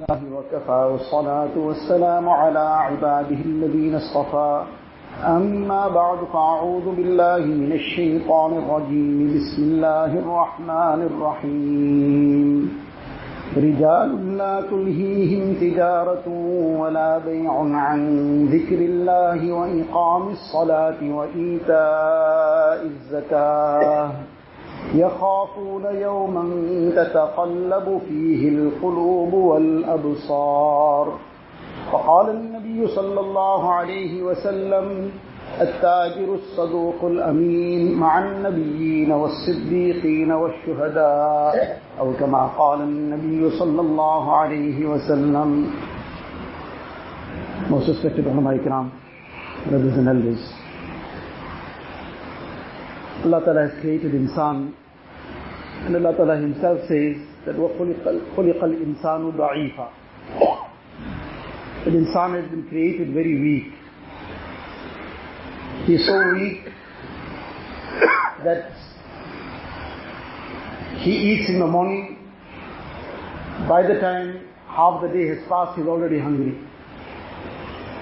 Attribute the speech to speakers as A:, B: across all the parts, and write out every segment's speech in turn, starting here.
A: الله وكفى والصلاة والسلام على عباده الذين اصطفى. أما بعد فأعوذ بالله من الشيطان الرجيم. بسم الله الرحمن الرحيم. رجال لا تلهيهم تجارة ولا بيع عن ذكر الله وإقام الصلاة وإيتاء الزكاة. يخافون يوما تتقلب فيه القلوب والأبصار فقال النبي صلى الله عليه وسلم التاجر الصدوق الأمين مع النبيين والصديقين والشهداء أو كما قال النبي صلى الله عليه وسلم Most respected ulama ikram, brothers and elders. Allah Ta'ala has created insan and Allah Ta'ala himself says that وَخُلِقَ الْإِنسَانُ ضَعِيفًا That insan has been created very weak. He is so weak that he eats in the morning. By the time half the day has passed, he is already hungry.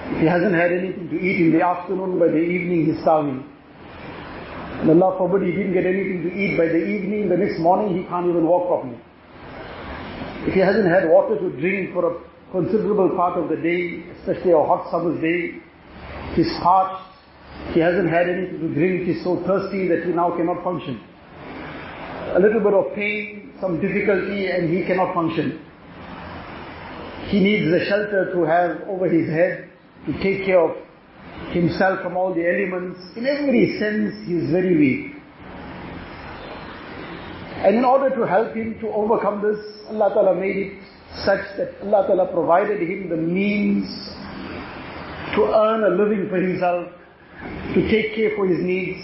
A: If he hasn't had anything to eat in the afternoon, by the evening he is starving. And Allah forbid he didn't get anything to eat by the evening, the next morning he can't even walk properly. If he hasn't had water to drink for a considerable part of the day, especially a hot summer's day, he's parched, he hasn't had anything to drink, he's so thirsty that he now cannot function. A little bit of pain, some difficulty and he cannot function. He needs a shelter to have over his head, to take care of himself from all the elements. In every sense, he is very weak. And in order to help him to overcome this, Allah Ta'ala made it such that Allah Ta'ala provided him the means to earn a living for himself, to take care for his needs.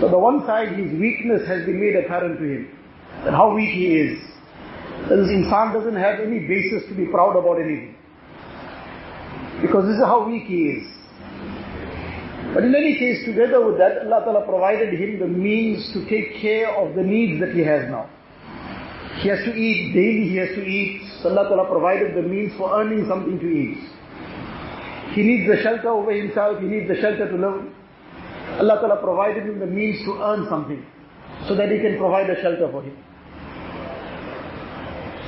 A: So the one side, his weakness has been made apparent to him, that how weak he is. This insan doesn't have any basis to be proud about anything. Because this is how weak he is. But in any case, together with that, Allah Ta'ala provided him the means to take care of the needs that he has now. He has to eat, daily he has to eat. So Allah Ta'ala provided the means for earning something to eat. He needs the shelter over himself, he needs the shelter to live. Allah Ta'ala provided him the means to earn something so that he can provide a shelter for him.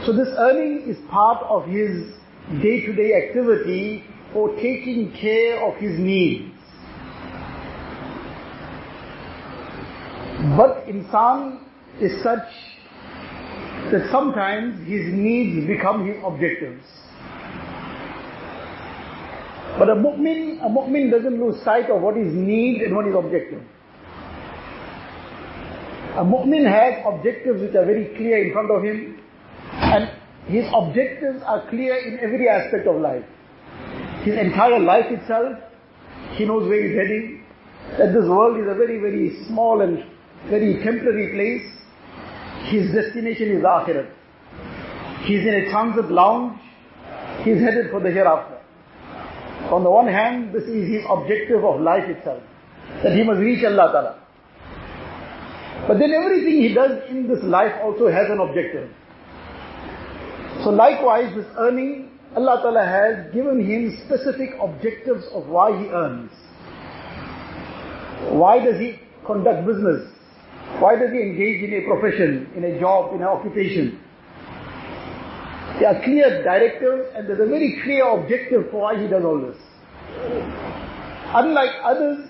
A: So this earning is part of his day-to-day activity for taking care of his needs. But insan is such that sometimes his needs become his objectives. But a mu'min, a mu'min doesn't lose sight of what is need and what is objective. A mu'min has objectives which are very clear in front of him and his objectives are clear in every aspect of life. His entire life itself, he knows where he's heading, that this world is a very, very small and very temporary place. His destination is Akhirat. He's in a transit lounge. He's headed for the hereafter. On the one hand, this is his objective of life itself. That he must reach Allah Ta'ala. But then everything he does in this life also has an objective. So likewise, this earning, Allah Ta'ala has given him specific objectives of why he earns. Why does he conduct business? Why does he engage in a profession, in a job, in an occupation? There are clear directives and there's a very clear objective for why he does all this. Unlike others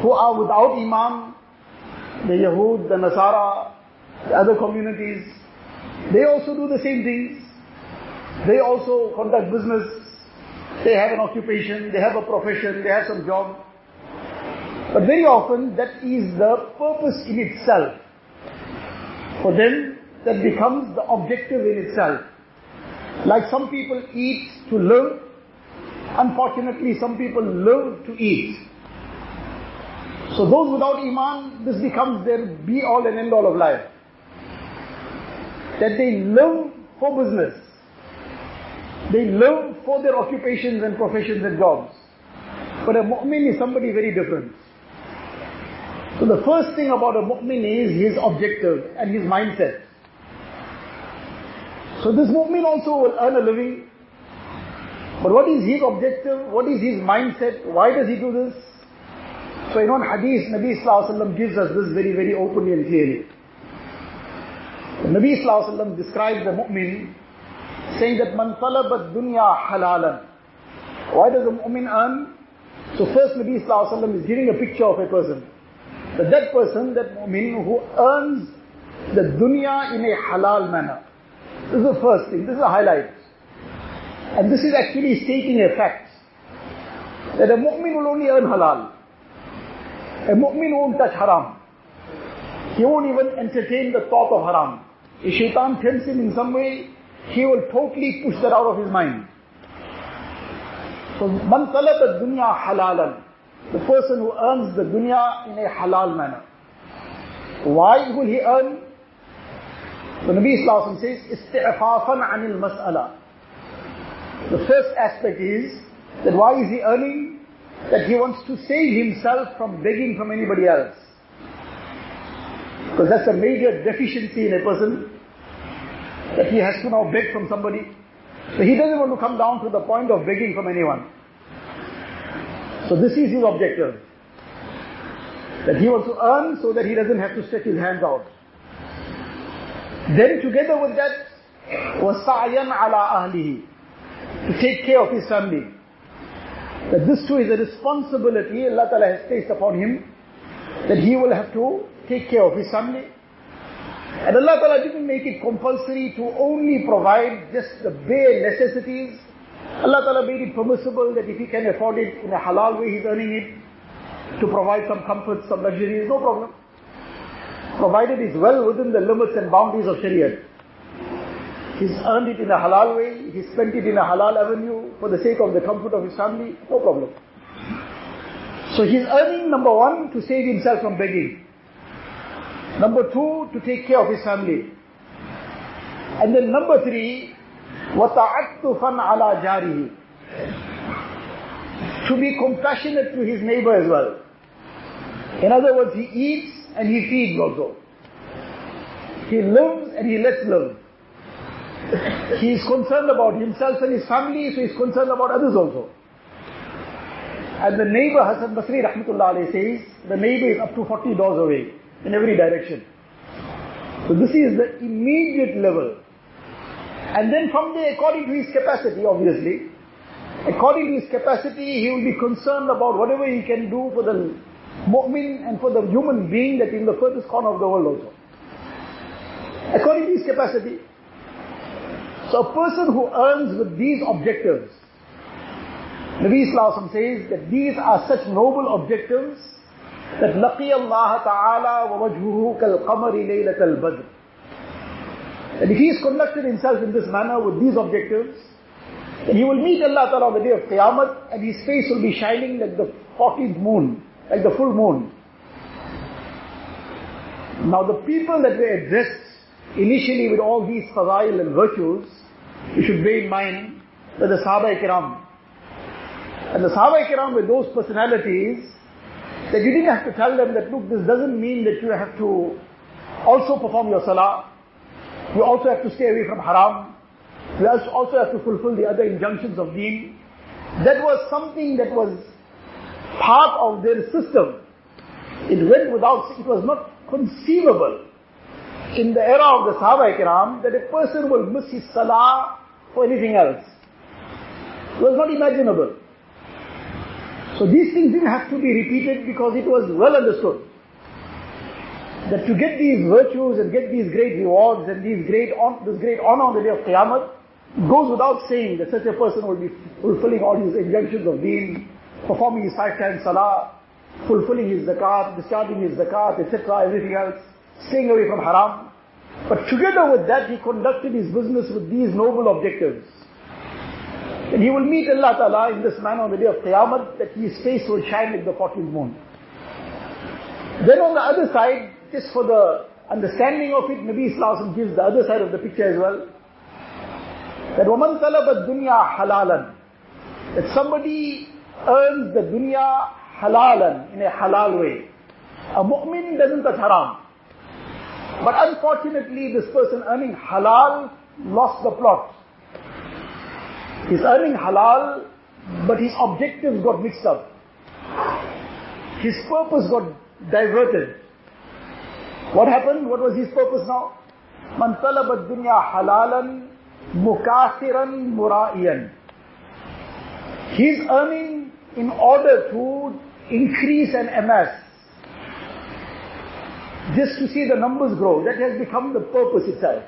A: who are without Iman, the Yahud, the Nasara, the other communities, they also do the same things. They also conduct business. They have an occupation, they have a profession, they have some job. But very often that is the purpose in itself. For them, that becomes the objective in itself. Like some people eat to live, unfortunately some people live to eat. So those without Iman, this becomes their be all and end all of life. That they live for business. They live for their occupations and professions and jobs. But a mu'min is somebody very different. So the first thing about a mu'min is his objective and his mindset. So this mu'min also will earn a living. But what is his objective? What is his mindset? Why does he do this? So in one hadith, Nabi Sallallahu Alaihi Wasallam gives us this very, very openly and clearly. Sallallahu Alaihi Wasallam describes the mu'min saying that man talabat dunya halalan. Why does the mu'min earn? So first Nabi Sallallahu Alaihi Wasallam is giving a picture of a person. That that person, that mu'min who earns the dunya in a halal manner. This is the first thing, this is a highlight. And this is actually stating a fact. That a mu'min will only earn halal. A mu'min won't touch haram. He won't even entertain the thought of haram. If shaitan tempts him in some way, he will totally push that out of his mind. So, man talaba dunya halalan. The person who earns the dunya in a halal manner. Why will he earn? The Nabi Sallallahu says, isti'fafan anil mas'ala. The first aspect is that why is he earning? That he wants to save himself from begging from anybody else. Because that's a major deficiency in a person, that he has to now beg from somebody. So he doesn't want to come down to the point of begging from anyone. So this is his objective. That he wants to earn so that he doesn't have to stretch his hands out. Then together with that, وَسَعْيًا عَلَىٰ أَهْلِهِ To take care of his family. That this too is a responsibility Allah Ta'ala has placed upon him, that he will have to take care of his family. And Allah Ta'ala didn't make it compulsory to only provide just the bare necessities. Allah Ta'ala made it permissible that if he can afford it in a halal way, he's earning it to provide some comfort, some luxuries, no problem. Provided it's well within the limits and boundaries of Shariah. He's earned it in a halal way, he spent it in a halal avenue for the sake of the comfort of his family, no problem. So he's earning, number one, to save himself from begging. Number two, to take care of his family. And then number three, وَتَعَطُّفًا عَلَى جَارِهِ To be compassionate to his neighbor as well. In other words, he eats and he feeds also. He lives and he lets live. He is concerned about himself and his family, so he is concerned about others also. And the neighbor, Hassan Basri Rahmatullah says, the neighbor is up to 40 doors away in every direction. So this is the immediate level. And then from there, according to his capacity, obviously, according to his capacity, he will be concerned about whatever he can do for the mu'min and for the human being that in the furthest corner of the world also. According to his capacity. So a person who earns with these objectives, Nabi Sallallahu says that these are such noble objectives that لقي الله تعالى ووجهه كالقمر ليلة البدر. and if he has conducted himself in this manner with these objectives, then he will meet Allah Ta'ala on the day of Qiyamah and his face will be shining like the 14th moon, like the full moon. Now the people that were addressed initially with all these fadail and virtues, you should bear in mind that the Sahaba Kiram. And the Sahaba Kiram were those personalities that you didn't have to tell them that look, this doesn't mean that you have to also perform your salah. You also have to stay away from haram. You also have to fulfill the other injunctions of deen. That was something that was part of their system. It went without, it was not conceivable in the era of the Sahaba Ikram that a person will miss his salah for anything else. It was not imaginable. So these things didn't have to be repeated because it was well understood that to get these virtues and get these great rewards and these great on, this great honor on the day of Qiyamah, goes without saying that such a person will be fulfilling all his injunctions of deen, performing his five times salah, fulfilling his zakat, discharging his zakat, etc., everything else, staying away from haram. But together with that, he conducted his business with these noble objectives. And he will meet Allah Ta'ala in this manner on the day of Qiyamah, that his face will shine like the 14th moon. Then on the other side, just for the understanding of it, Nabi Islam gives the other side of the picture as well. That woman talaba dunya halalan. That somebody earns the dunya halalan, in a halal way. A mu'min doesn't touch haram. But unfortunately, this person earning halal lost the plot. He's earning halal, but his objectives got mixed up. His purpose got diverted. What happened? What was his purpose now? Man talaba dunya halalan mukathiran mura'iyan. He's earning in order to increase and amass. Just to see the numbers grow. That has become the purpose itself.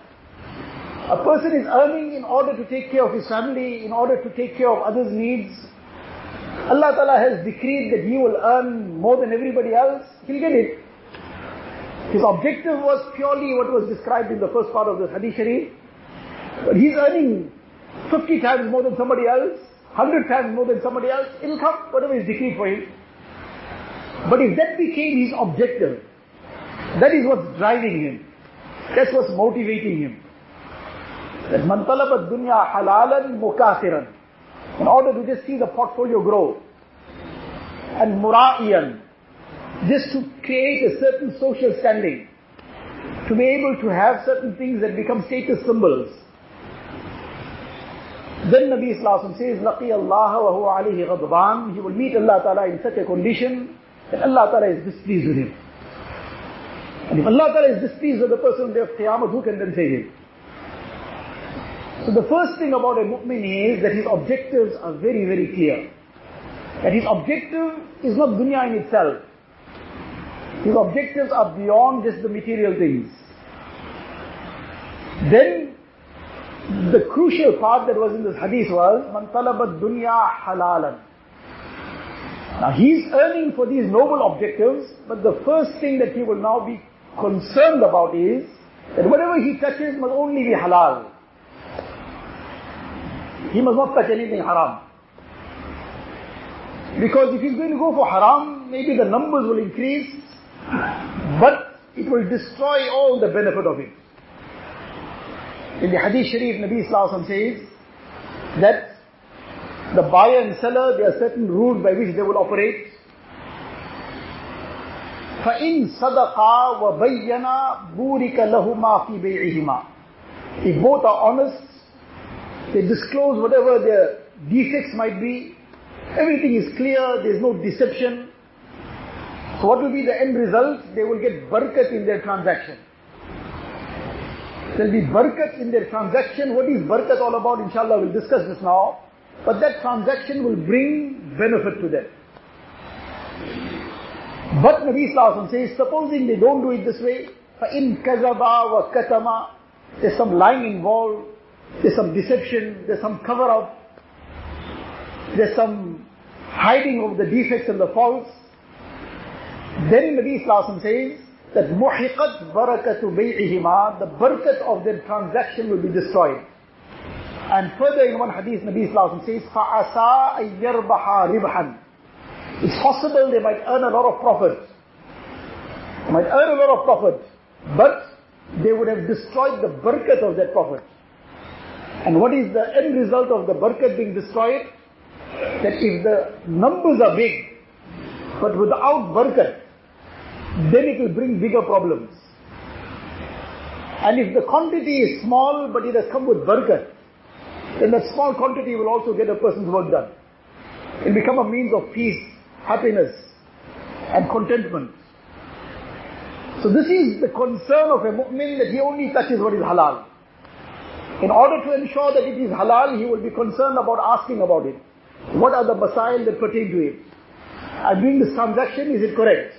A: A person is earning in order to take care of his family, in order to take care of others' needs. Allah Ta'ala has decreed that he will earn more than everybody else. He'll get it. His objective was purely what was described in the first part of the Hadith Sharif. But he's earning 50 times more than somebody else, 100 times more than somebody else. It'll come, whatever is decreed for him. But if that became his objective, that is what's driving him. That's what's motivating him. That man talabat dunya halalan mukathiran. In order to just see the portfolio grow. And mura'iyan. Just to create a certain social standing. To be able to have certain things that become status symbols. Then Nabi Islam says, Allah wa huwa alayhi ghadban. He will meet Allah Ta'ala in such a condition that Allah Ta'ala is displeased with him. And if Allah Ta'ala is displeased with the person on the day of Qiyamah, who can then save him? So the first thing about a mu'min is that his objectives are very, very clear. That his objective is not dunya in itself. His objectives are beyond just the material things. Then, the crucial part that was in this hadith was, Man talabat dunya halalan. Now he's earning for these noble objectives, but the first thing that he will now be concerned about is, that whatever he touches must only be halal. He must not touch anything haram. Because if he's going to go for haram, maybe the numbers will increase, but it will destroy all the benefit of it. In the Hadith Sharif, Nabi Sallallahu says that the buyer and seller, there are certain rules by which they will operate. فَإِن صَدَقَا وَبَيَّنَا بُورِكَ لَهُمَا فِي بَيْعِهِمَا If both are honest, they disclose whatever their defects might be, everything is clear, there is no deception. So what will be the end result? They will get barakat in their transaction. There will be barakat in their transaction. What is barakat all about? Inshallah, we'll discuss this now. But that transaction will bring benefit to them. But Nabi Sallallahu says, supposing they don't do it this way, فَإِن كَذَبَا وَكَتَمَا There's some lying involved, there's some deception, there's some cover-up, there's some hiding of the defects and the faults. Then Nabi Sallallahu says that مُحِقَتْ بَرَكَةُ بَيْعِهِمَا The barakat of their transaction will be destroyed. And further in one hadith, Nabi Sallallahu says, فَعَسَىٰ أَن يَرْبَحَا رِبْحًا It's possible they might earn a lot of profit. They might earn a lot of profit. But they would have destroyed the barakat of that profit. And what is the end result of the barakat being destroyed? That if the numbers are big, but without barakat, then it will bring bigger problems. And if the quantity is small, but it has come with barakat, then that small quantity will also get a person's work done. It will become a means of peace, happiness, and contentment. So this is the concern of a mu'min that he only touches what is halal. In order to ensure that it is halal, he will be concerned about asking about it. What are the masail that pertain to it? I'm doing this transaction, is it correct?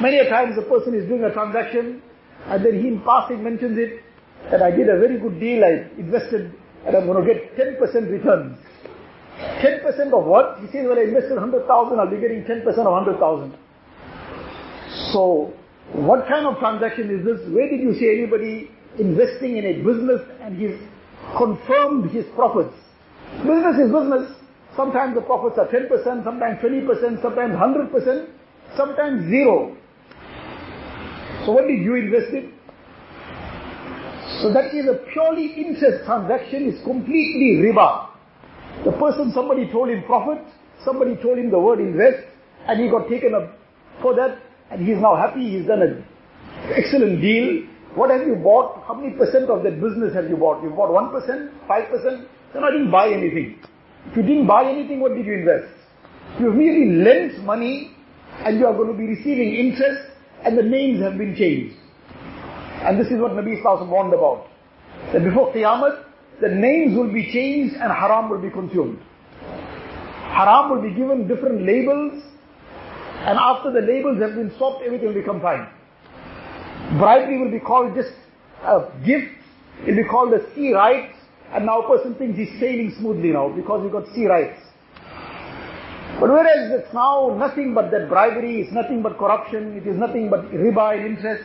A: Many a times a person is doing a transaction and then he in passing mentions it that I did a very good deal, I invested and I'm going to get 10% returns. 10% of what? He says, well I invested 100,000, I'll be getting 10% of 100,000. So, what kind of transaction is this? Where did you see anybody investing in a business and he's confirmed his profits? Business is business. Sometimes the profits are 10%, sometimes 20%, sometimes 100%, sometimes zero. So what did you invest in? So that is a purely interest transaction, is completely riba. The person, somebody told him profit, somebody told him the word invest, and he got taken up for that, and he's now happy, he's done an excellent deal, What have you bought? How many percent of that business have you bought? You bought 1%, 5%? Then I didn't buy anything. If you didn't buy anything, what did you invest? You've merely lent money and you are going to be receiving interest and the names have been changed. And this is what Nabi Sallallahu warned about. That before Qiyamah, the names will be changed and haram will be consumed. Haram will be given different labels and after the labels have been swapped, everything will become fine. Bribery will be called just a gift. It will be called a sea right. And now a person thinks he's sailing smoothly now because he got sea rights. But whereas it's now nothing but that bribery, it's nothing but corruption, it is nothing but riba and interest.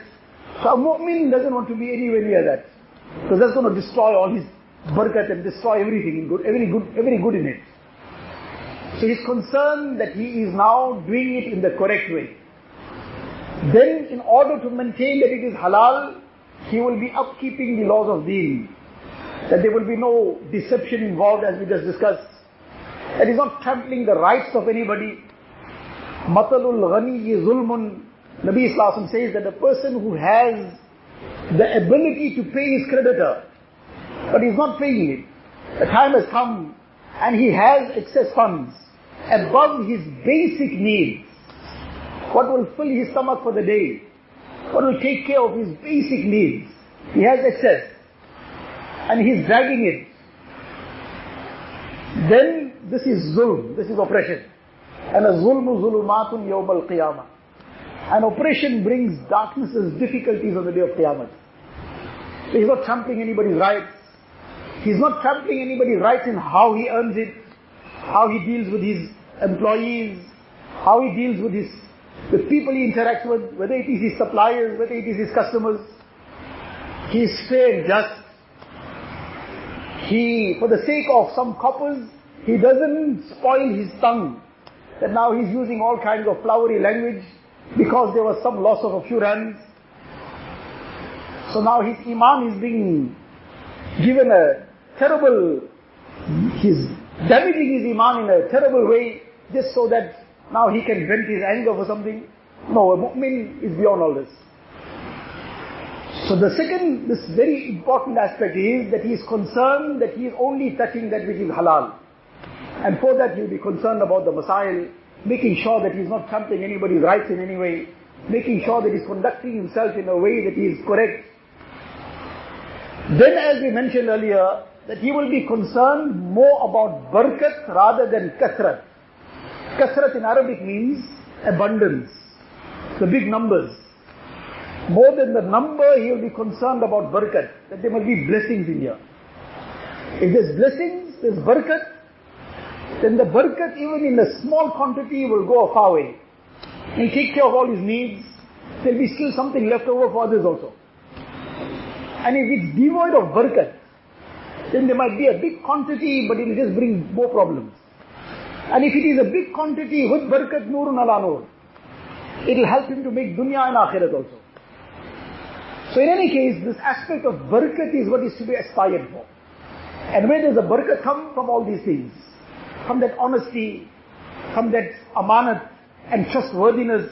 A: So a mu'min doesn't want to be anywhere near that. Because that's going to destroy all his barakat and destroy everything in good, every good, every good in it. So he's concerned that he is now doing it in the correct way. Then in order to maintain that it is halal, he will be upkeeping the laws of deen. That there will be no deception involved as we just discussed. That is not trampling the rights of anybody. Matalul ghani zulmun. Nabi Islam says that the person who has the ability to pay his creditor, but he's not paying it. The time has come and he has excess funds above his basic needs. What will fill his stomach for the day? What will take care of his basic needs? He has excess. And he's dragging it. Then this is zulm, this is oppression. And a zulmu zulumatun yawm al-qiyamah. And oppression brings darknesses, difficulties on the day of Qiyamah. So he's not trampling anybody's rights. He's not trampling anybody's rights in how he earns it, how he deals with his employees, how he deals with his with people he interacts with, whether it is his suppliers, whether it is his customers. He is fair and just. He, for the sake of some coppers, he doesn't spoil his tongue. That now he's using all kinds of flowery language because there was some loss of a few rands. So now his iman is being given a terrible, he's damaging his iman in a terrible way just so that now he can vent his anger for something. No, a mu'min is beyond all this. So the second, this very important aspect is that he is concerned that he is only touching that which is halal. And for that he'll be concerned about the masail, making sure that he's not trampling anybody's rights in any way, making sure that he's conducting himself in a way that is correct. Then as we mentioned earlier, that he will be concerned more about barakat rather than kasrat. Kasrat in Arabic means abundance, the big numbers. More than the number, he will be concerned about barakat, that there must be blessings in here. If there's blessings, there's barakat, then the barakat even in a small quantity will go a far way. He'll take care of all his needs, there'll be still something left over for others also. And if it's devoid of barakat, then there might be a big quantity, but it will just bring more problems. And if it is a big quantity with barakat nurun ala nur, it will help him to make dunya and akhirat also. So in any case, this aspect of barakat is what is to be aspired for. And where does the barakat come from all these things? From that honesty, from that amanat and trustworthiness.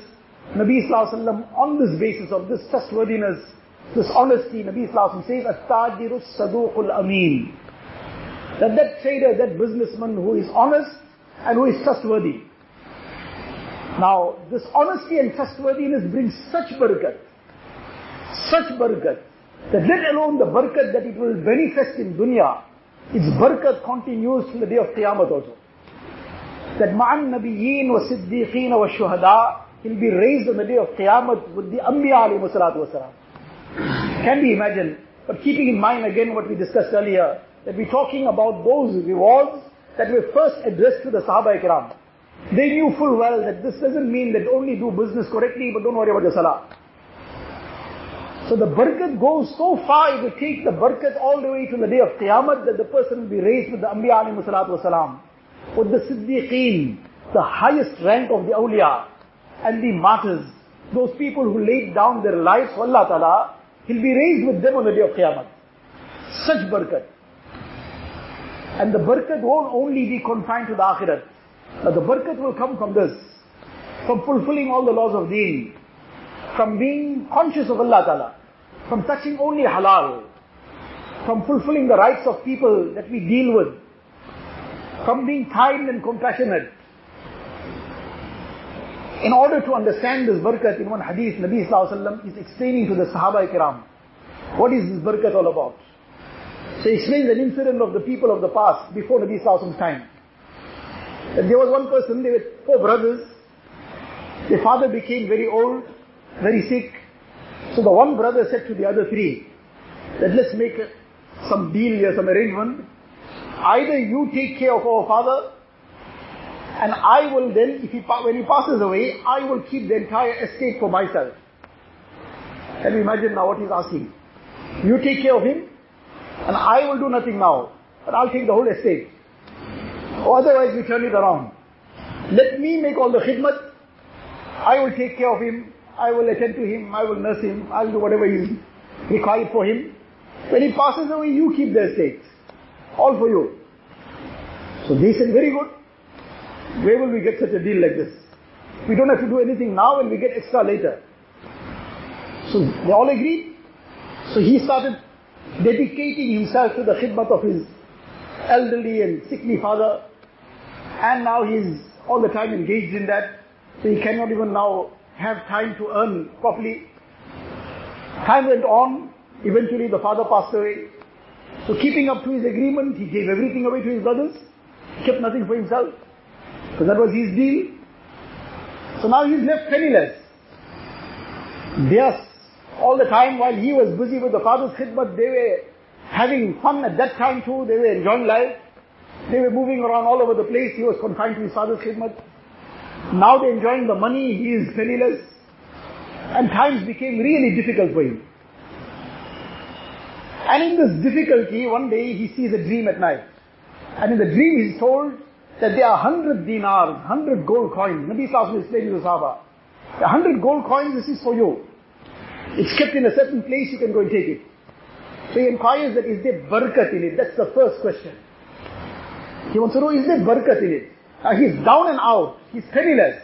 A: Nabi Sallallahu on this basis of this trustworthiness, this honesty, Nabi Sallallahu says, At-tajiru saduqul ameen. That that trader, that businessman who is honest and who is trustworthy. Now, this honesty and trustworthiness brings such barakat, such barakat, that let alone the barakat that it will manifest in dunya, its barakat continues till the day of Qiyamah also. That ma'an nabiyyin wa siddiqeen wa shuhada, he'll be raised on the day of Qiyamah with the Anbiya alayhi salatu wasalam. Can be imagined, but keeping in mind again what we discussed earlier, that we're talking about those rewards that were first addressed to the Sahaba Ikram. They knew full well that this doesn't mean that only do business correctly, but don't worry about your salah. So the barakat goes so far, it will take the barakat all the way to the day of Qiyamah that the person will be raised with the Anbiya alayhi salatu wasalam, with the Siddiqeen, the highest rank of the awliya, and the martyrs, those people who laid down their lives for Allah Ta'ala, he'll be raised with them on the day of Qiyamah. Such barakat. And the barakat won't only be confined to the akhirat. But the barakat will come from this. From fulfilling all the laws of deen. From being conscious of Allah Ta'ala. From touching only halal, from fulfilling the rights of people that we deal with, from being kind and compassionate. In order to understand this barakat, in one hadith, Nabi Sallallahu is explaining to the Sahaba Kiram, what is this barakat all about? So he explains an incident of the people of the past, before Nabi Sallallahu time. That there was one person, they were four brothers, their father became very old, very sick. So the one brother said to the other three, that let's make some deal here, some arrangement. Either you take care of our father, and I will then, if he, when he passes away, I will keep the entire estate for myself. Can you imagine now what he's asking? You take care of him, and I will do nothing now, but I'll take the whole estate. Otherwise we turn it around. Let me make all the khidmat, I will take care of him, I will attend to him, I will nurse him, I'll do whatever is required for him. When he passes away, you keep the estate. All for you. So they said, very good. Where will we get such a deal like this? We don't have to do anything now and we get extra later. So they all agreed. So he started dedicating himself to the khidmat of his elderly and sickly father. And now he's all the time engaged in that. So he cannot even now have time to earn properly. Time went on. Eventually the father passed away. So keeping up to his agreement, he gave everything away to his brothers. He kept nothing for himself. Because that was his deal. So now he's left penniless. Yes, all the time while he was busy with the father's khidmat, they were having fun at that time too. They were enjoying life. They were moving around all over the place. He was confined to his father's khidmat. Now they're enjoying the money, he is penniless. And times became really difficult for him. And in this difficulty, one day he sees a dream at night. And in the dream he's told that there are hundred dinars, hundred gold coins. Nabi Sallallahu explained to the Sahaba. A hundred gold coins, this is for you. It's kept in a certain place, you can go and take it. So he inquires that is there barakat in it? That's the first question. He wants to know, is there barakat in it? Uh, he's down and out. He's penniless.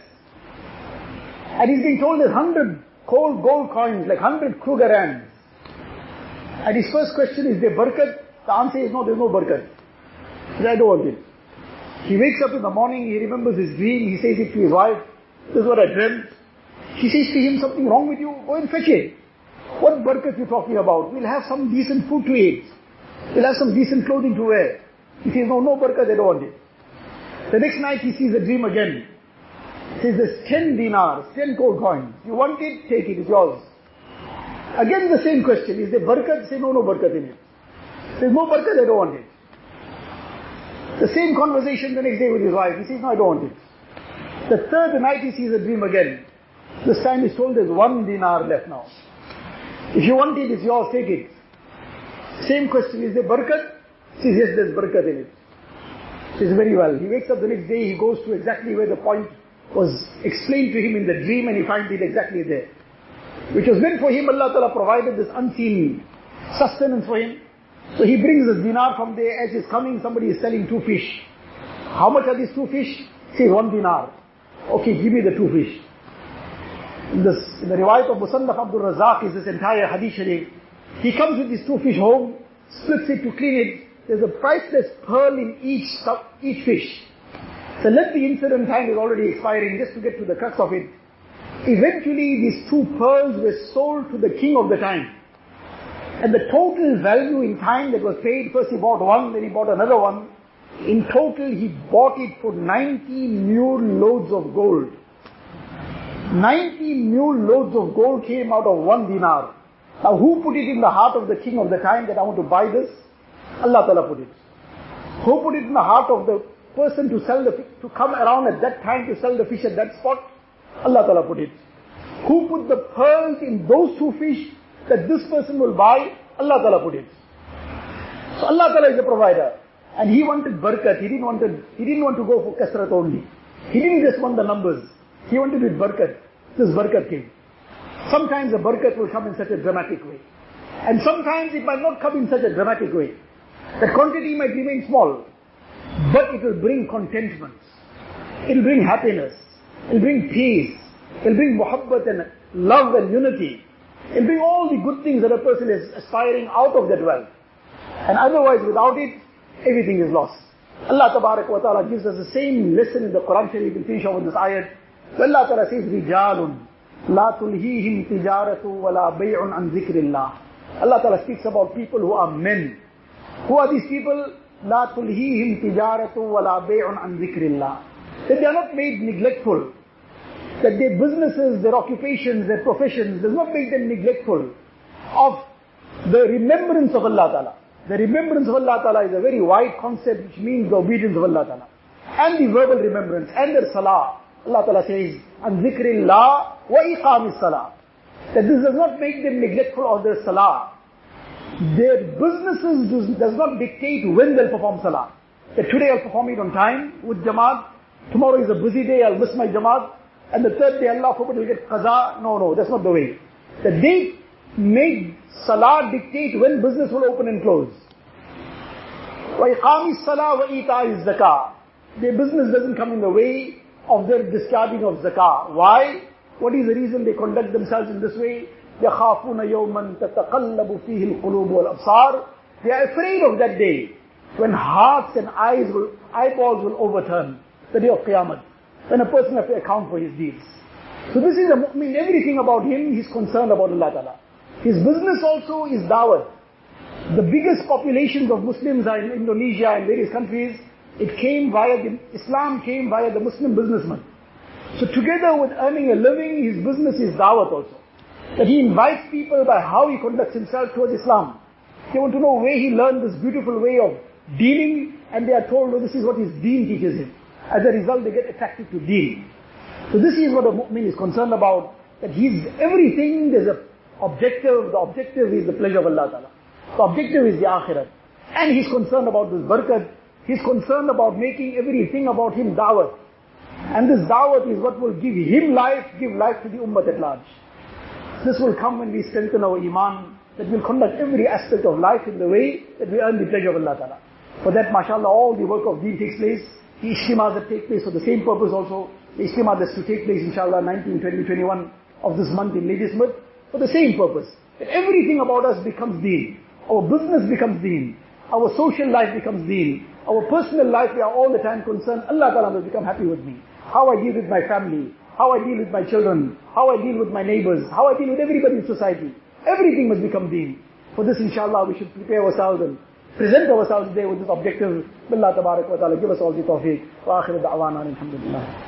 A: And he's being told there's hundred cold gold coins, like hundred Kruger rands. And his first question is, there barakat? The answer is no, there's no barakat. He says, I don't want it. He wakes up in the morning, he remembers his dream, he says it to his wife, this is what I dreamt. She says to him, something wrong with you? Go and fetch it. What barakat you talking about? We'll have some decent food to eat. We'll have some decent clothing to wear. He says, no, no barakat, I don't want it. The next night he sees a dream again. He says, there's 10 dinars, 10 gold coins. You want it? Take it, it's yours. Again the same question. Is there barakat? Say, no, no barakat in it. There's no barakat, I don't want it. The same conversation the next day with his wife. He says, no, I don't want it. The third night he sees a dream again. This time he's told there's one dinar left now. If you want it, it's yours, take it. Same question, is there barakat? He says, yes, there's barakat in it. Says very well. He wakes up the next day, he goes to exactly where the point was explained to him in the dream and he finds it exactly there. Which was meant for him, Allah Ta'ala provided this unseen sustenance for him. So he brings this dinar from there, as he's coming, somebody is selling two fish. How much are these two fish? Say one dinar. Okay, give me the two fish. In, this, in the riwayat of Musannaf Abdul Razak is this entire hadith. He comes with these two fish home, splits it to clean it, there's a priceless pearl in each, each fish. So let the incident time is already expiring just to get to the crux of it. Eventually these two pearls were sold to the king of the time. And the total value in time that was paid, first he bought one, then he bought another one. In total he bought it for 90 mule loads of gold. 90 mule loads of gold came out of one dinar. Now who put it in the heart of the king of the time that I want to buy this? Allah Ta'ala put it. Who put it in the heart of the person to sell the to come around at that time to sell the fish at that spot? Allah Ta'ala put it. Who put the pearls in those two fish that this person will buy? Allah Ta'ala put it. So Allah Ta'ala is the provider. And he wanted barakat. He didn't want to, he didn't want to go for kasrat only. He didn't just want the numbers. He wanted with barakat. This barakat came. Sometimes the barakat will come in such a dramatic way. And sometimes it might not come in such a dramatic way. The quantity might remain small, but it will bring contentment. It will bring happiness. It will bring peace. It will bring muhabbat and love and unity. It'll bring all the good things that a person is aspiring out of that wealth. And otherwise, without it, everything is lost. Allah Tabarak wa Ta'ala gives us the same lesson in the Quran Sharif. We can finish off with this ayat. When Allah Ta'ala says, رِجَالٌ لَا تُلْهِيهِمْ تِجَارَةُ وَلَا بَيْعٌ عَنْ ذِكْرِ اللَّهِ Allah Ta'ala speaks about people who are men. Who are these people? لا تلهيهم تجارة ولا بيع عن ذكر الله. That they are not made neglectful. That their businesses, their occupations, their professions does not make them neglectful of the remembrance of Allah Ta'ala. The remembrance of Allah Ta'ala is a very wide concept which means the obedience of Allah Ta'ala. And the verbal remembrance and their salah. Allah Ta'ala says, and zikrillah wa iqamis salah. That this does not make them neglectful of their salah. Their businesses does, does not dictate when they'll perform salah. That today I'll perform it on time with jamaat. Tomorrow is a busy day, I'll miss my jamaat. And the third day, Allah forbid, will get qaza. No, no, that's not the way. The they made salah dictate when business will open and close. وَإِقَامِ الصَّلَاةِ وَإِيتَاءِ الزَّكَاةِ Their business doesn't come in the way of their discharging of zakah. Why? What is the reason they conduct themselves in this way? يَخَافُونَ يَوْمًا تَتَقَلَّبُ فِيهِ الْقُلُوبُ وَالْأَبْصَارُ They are afraid of that day when hearts and eyes will, eyeballs will overturn. The day of Qiyamah. When a person has to account for his deeds. So this is a mu'min, everything about him, he's concerned about Allah Ta'ala. His business also is dawat. The biggest populations of Muslims are in Indonesia and various countries. It came via the, Islam came via the Muslim businessman. So together with earning a living, his business is dawat also. That he invites people by how he conducts himself towards Islam. They want to know where he learned this beautiful way of dealing and they are told, oh, this is what his deen teaches him. As a result, they get attracted to deen. So this is what a mu'min is concerned about. That he's everything, there's a objective, the objective is the pleasure of Allah Ta'ala. The objective is the akhirat. And he's concerned about this barakat. He's concerned about making everything about him dawat. And this dawat is what will give him life, give life to the ummah at large. This will come when we strengthen our iman, that we'll conduct every aspect of life in the way that we earn the pleasure of Allah Ta'ala. For that, mashallah, all the work of deen takes place. The ijtimas that take place for the same purpose also. The ijtima that's to take place, inshallah, 19, 20, 21 of this month in Ladysmith, for the same purpose. That everything about us becomes deen. Our business becomes deen. Our social life becomes deen. Our personal life, we are all the time concerned, Allah Ta'ala will become happy with me. How I deal with my family, how I deal with my children, how I deal with my neighbors, how I deal with everybody in society. Everything must become deen. For this, inshallah, we should prepare ourselves and present ourselves there with this objective. Billah tabarak wa ta'ala, give us all the tawfiq. Wa akhir da'wana, alhamdulillah.